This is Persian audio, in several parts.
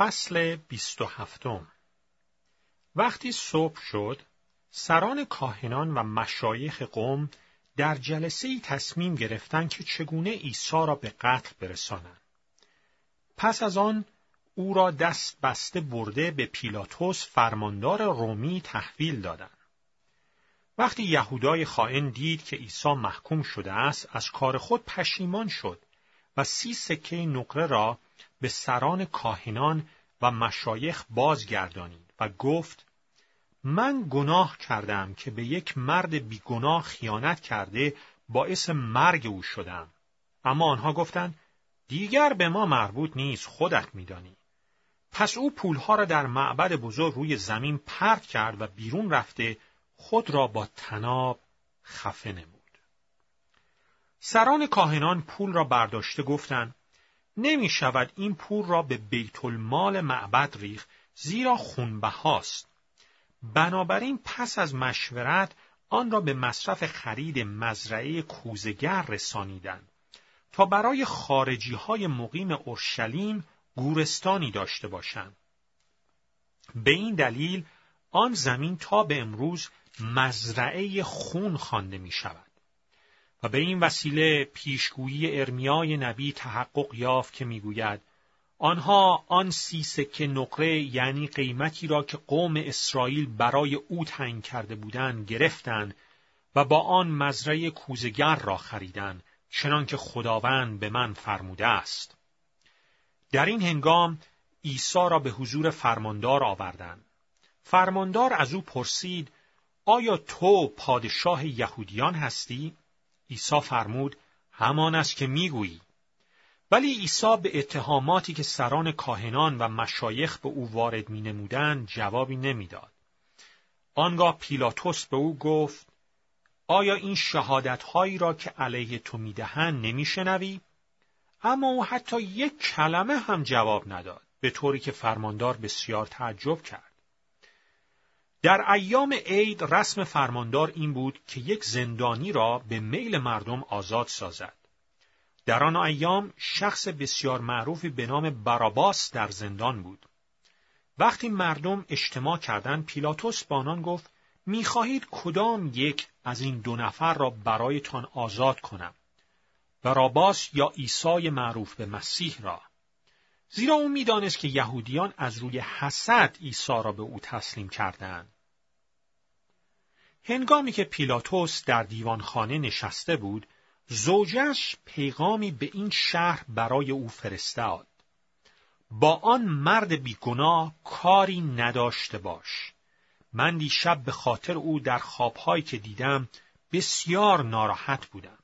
فصل بیست و هفتم وقتی صبح شد، سران کاهنان و مشایخ قوم در جلسه ای تصمیم گرفتند که چگونه عیسی را به قتل برسانند. پس از آن او را دست بسته برده به پیلاتوس فرماندار رومی تحویل دادند. وقتی یهودای خائن دید که عیسی محکوم شده است، از کار خود پشیمان شد و سی سکه نقره را به سران کاهنان و مشایخ بازگردانید و گفت من گناه کردم که به یک مرد بیگناه خیانت کرده باعث مرگ او شدم. اما آنها گفتند دیگر به ما مربوط نیست خودت میدانی. پس او پولها را در معبد بزرگ روی زمین پرت کرد و بیرون رفته خود را با تناب خفه نمود. سران کاهنان پول را برداشته گفتند نمی شود این پول را به بیت المال معبد ریخ زیرا خونبه هاست. بنابراین پس از مشورت آن را به مصرف خرید مزرعه کوزگر رسانیدند تا برای خارجی های مقیم اورشلیم گورستانی داشته باشند. به این دلیل آن زمین تا به امروز مزرعه خون خوانده می شود. و به این وسیله پیشگویی ارمیای نبی تحقق یافت که می‌گوید آنها آن سی سکه نقره یعنی قیمتی را که قوم اسرائیل برای او تعیین کرده بودند گرفتند و با آن مزرعه کوزگر را خریدند چنان که خداوند به من فرموده است. در این هنگام عیسی را به حضور فرماندار آوردند. فرماندار از او پرسید آیا تو پادشاه یهودیان هستی؟ عیسی فرمود همان است که می‌گویی ولی عیسی به اتهاماتی که سران کاهنان و مشایخ به او وارد می نمودن جوابی نمی‌داد. آنگاه پیلاتوس به او گفت آیا این شهادت هایی را که علیه تو می‌دهند نمیشنوی؟ اما او حتی یک کلمه هم جواب نداد به طوری که فرماندار بسیار تعجب کرد. در ایام عید رسم فرماندار این بود که یک زندانی را به میل مردم آزاد سازد. در آن ایام شخص بسیار معروفی به نام براباس در زندان بود. وقتی مردم اجتماع کردند پیلاتوس با آنان گفت می‌خواهید کدام یک از این دو نفر را برایتان آزاد کنم براباس یا عیسی معروف به مسیح را زیرا او می‌دانست که یهودیان از روی حسد عیسی را به او تسلیم کردند. هنگامی که پیلاتوس در دیوانخانه نشسته بود، زوجش پیغامی به این شهر برای او فرستاد. با آن مرد بیگناه کاری نداشته باش. من دیشب به خاطر او در خوابهایی که دیدم بسیار ناراحت بودم.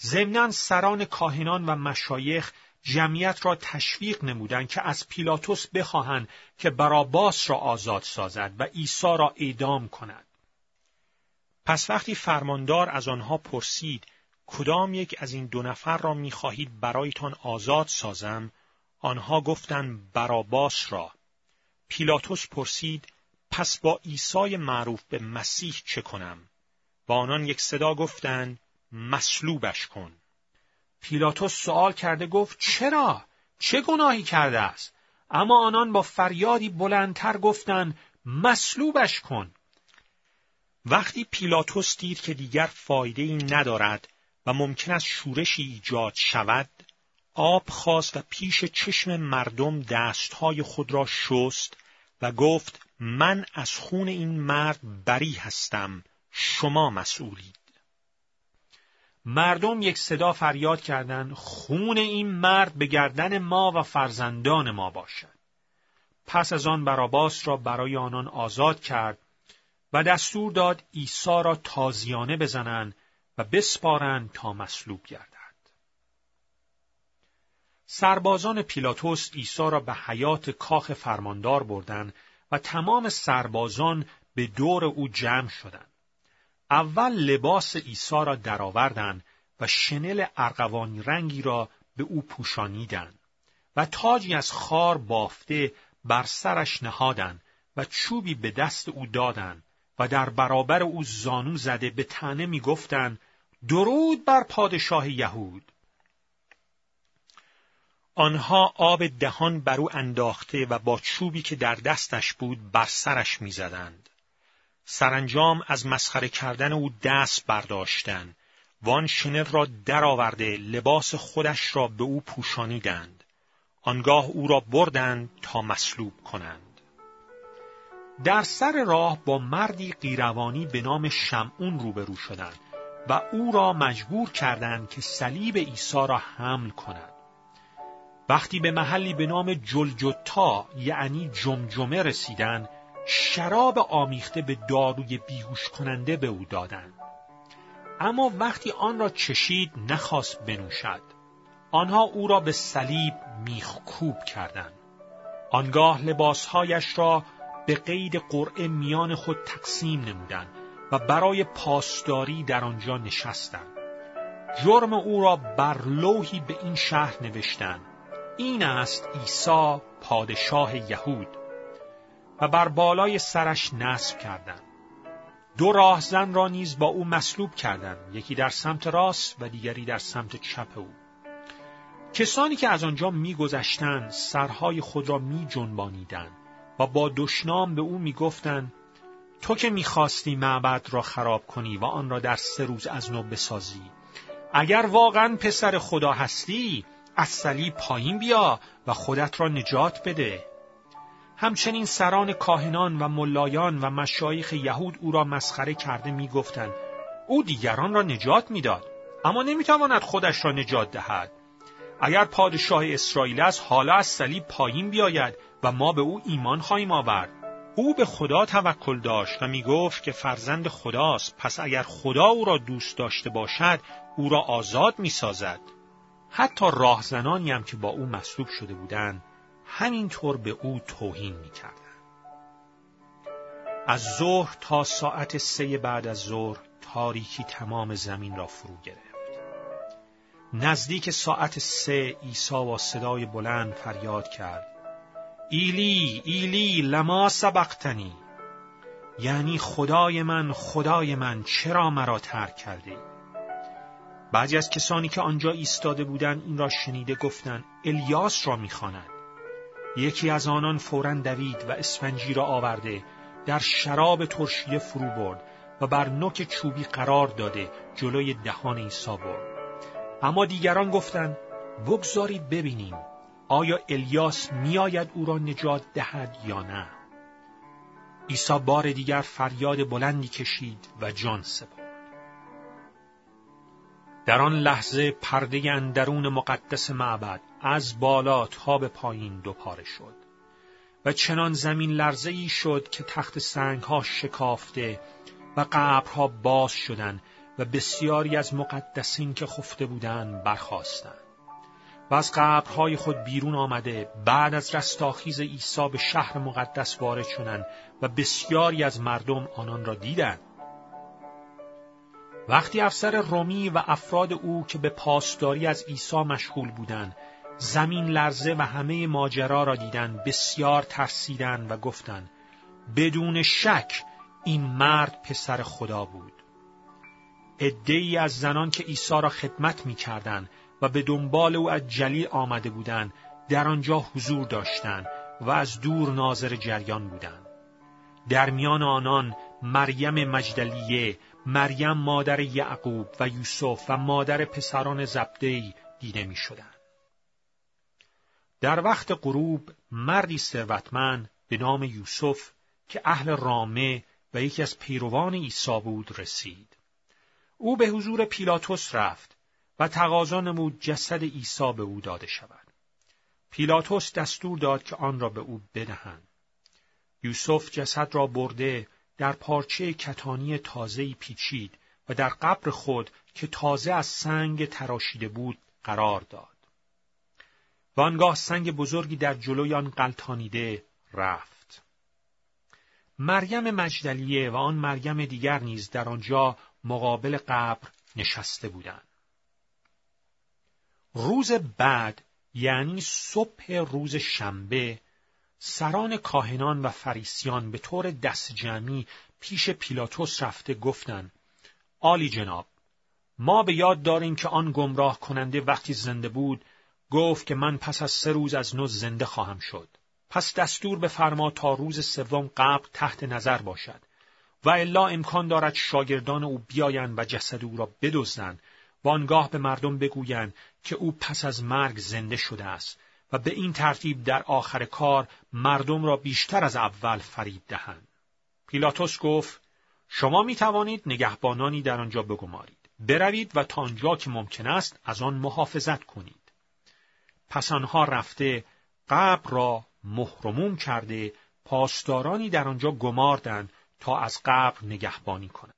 ضمنا سران کاهنان و مشایخ جمعیت را تشویق نمودند که از پیلاتوس بخواهند که براباس را آزاد سازد و عیسی را اعدام کند. پس وقتی فرماندار از آنها پرسید کدام یک از این دو نفر را می‌خواهید برایتان آزاد سازم؟ آنها گفتند براباس را. پیلاتوس پرسید پس با عیسی معروف به مسیح چه کنم؟ با آنان یک صدا گفتند مصلوبش کن. پیلاتوس سوال کرده گفت چرا؟ چه گناهی کرده است؟ اما آنان با فریادی بلندتر گفتند مصلوبش کن. وقتی پیلاتوس دید که دیگر فایده ای ندارد و ممکن است شورشی ایجاد شود آب خواست و پیش چشم مردم دستهای خود را شست و گفت من از خون این مرد بری هستم شما مسئولید. مردم یک صدا فریاد کردند خون این مرد به گردن ما و فرزندان ما باشد پس از آن براباس را برای آنان آزاد کرد و دستور داد عیسی را تازیانه بزنند و بسپارند تا مصلوب گردد. سربازان پیلاتوس عیسی را به حیات کاخ فرماندار بردند و تمام سربازان به دور او جمع شدند. اول لباس عیسی را درآوردند و شنل ارغوانی رنگی را به او پوشانیدند و تاجی از خار بافته بر سرش نهادند و چوبی به دست او دادند و در برابر او زانو زده به تنه می‌گفتند درود بر پادشاه یهود آنها آب دهان بر او انداخته و با چوبی که در دستش بود بر سرش می‌زدند. سرانجام از مسخره کردن او دست برداشتند وان شنر را درآورده لباس خودش را به او پوشانیدند. آنگاه او را بردند تا مصلوب کنند. در سر راه با مردی قیروانی به نام شمعون روبرو شدند و او را مجبور کردند که صلیب عیسی را حمل کند وقتی به محلی به نام جلجتا یعنی جمجمه رسیدند شراب آمیخته به داروی بیهوش کننده به او دادند اما وقتی آن را چشید نخواست بنوشد. آنها او را به صلیب میخکوب کردند. آنگاه لباسهایش را به قید قرعه میان خود تقسیم نمودند و برای پاسداری در آنجا نشستند. جرم او را بر لوحی به این شهر نوشتند. این است عیسی پادشاه یهود. و بر بالای سرش نصب کردند. دو راهزن را نیز با او مصلوب کردند یکی در سمت راست و دیگری در سمت چپ او. کسانی که از آنجا میگذشتند سرهای خود را می و با دشنام به او می‌گفتند تو که می‌خواستی معبد را خراب کنی و آن را در سه روز از نو بسازی. اگر واقعا پسر خدا هستی از صلیب پایین بیا و خودت را نجات بده. همچنین سران کاهنان و ملایان و مشایخ یهود او را مسخره کرده می‌گفتند. او دیگران را نجات می‌داد اما نمی‌تواند خودش را نجات دهد. اگر پادشاه اسرائیل است حالا از صلیب پایین بیاید و ما به او ایمان خواهیم آورد. او به خدا توکل داشت و می گفت که فرزند خداست پس اگر خدا او را دوست داشته باشد او را آزاد می سازد. حتی راهزنانی هم که با او مصلوب شده بودند همینطور به او توهین می کردن. از ظهر تا ساعت سه بعد از ظهر تاریکی تمام زمین را فرو گرفت. نزدیک ساعت سه عیسی با صدای بلند فریاد کرد. ایلی ایلی لما سبقتنی یعنی خدای من خدای من چرا مرا ترک کردی بعضی از کسانی که آنجا ایستاده بودند این را شنیده گفتند الیاس را می‌خواند یکی از آنان فورا دوید و اسفنجی را آورده در شراب ترشیه فرو برد و بر نوک چوبی قرار داده جلوی دهان عیسی برد. اما دیگران گفتند بگذارید ببینیم آیا الیاس میآید او را نجات دهد یا نه؟ عیسی بار دیگر فریاد بلندی کشید و جان سپرد. در آن لحظه پرده اندرون مقدس معبد از بالا تا به پایین دو پاره شد و چنان زمین لرزه ای شد که تخت سنگ ها شکافته و قبرها باز شدند و بسیاری از مقدسین که خفته بودند برخواستند و از قبرهای خود بیرون آمده بعد از رستاخیز عیسی به شهر مقدس وارد شدند و بسیاری از مردم آنان را دیدند. وقتی افسر رومی و افراد او که به پاسداری از عیسی مشغول بودند زمین لرزه و همه ماجرا را دیدند بسیار ترسیدند و گفتند بدون شک این مرد پسر خدا بود عدهای از زنان که عیسی را خدمت می و به دنبال او از جلیل آمده بودند در آنجا حضور داشتند و از دور ناظر جریان بودند در میان آنان مریم مجدلیه مریم مادر یعقوب و یوسف و مادر پسران زبدهی دیده می شدن. در وقت غروب مردی ثروتمند به نام یوسف که اهل رامه و یکی از پیروان عیسی بود رسید. او به حضور پیلاتوس رفت و تقاضا نمود جسد عیسی به او داده شود. پیلاتوس دستور داد که آن را به او بدهند. یوسف جسد را برده در پارچه کتانی تازهی پیچید و در قبر خود که تازه از سنگ تراشیده بود قرار داد. و آنگاه سنگ بزرگی در جلوی آن قلتانیده رفت. مریم مجدلیه و آن مریم دیگر نیز در آنجا مقابل قبر نشسته بودند. روز بعد یعنی صبح روز شنبه سران کاهنان و فریسیان به طور دست جمعی پیش پیلاتوس رفته گفتند آلی جناب ما به یاد داریم که آن گمراه کننده وقتی زنده بود گفت که من پس از سه روز از نو زنده خواهم شد. پس دستور بفرما تا روز سوم قبر تحت نظر باشد و الا امکان دارد شاگردان او بیایند و جسد او را بدزدند و آنگاه به مردم بگویند که او پس از مرگ زنده شده است و به این ترتیب در آخر کار مردم را بیشتر از اول فرید دهند. پیلاتوس گفت شما می توانید نگهبانانی در آنجا بگمارید. بروید و تا آنجا که ممکن است از آن محافظت کنید. پس آنها رفته قبر را مهرموم کرده پاسدارانی در آنجا گماردند تا از قبر نگهبانی کنند.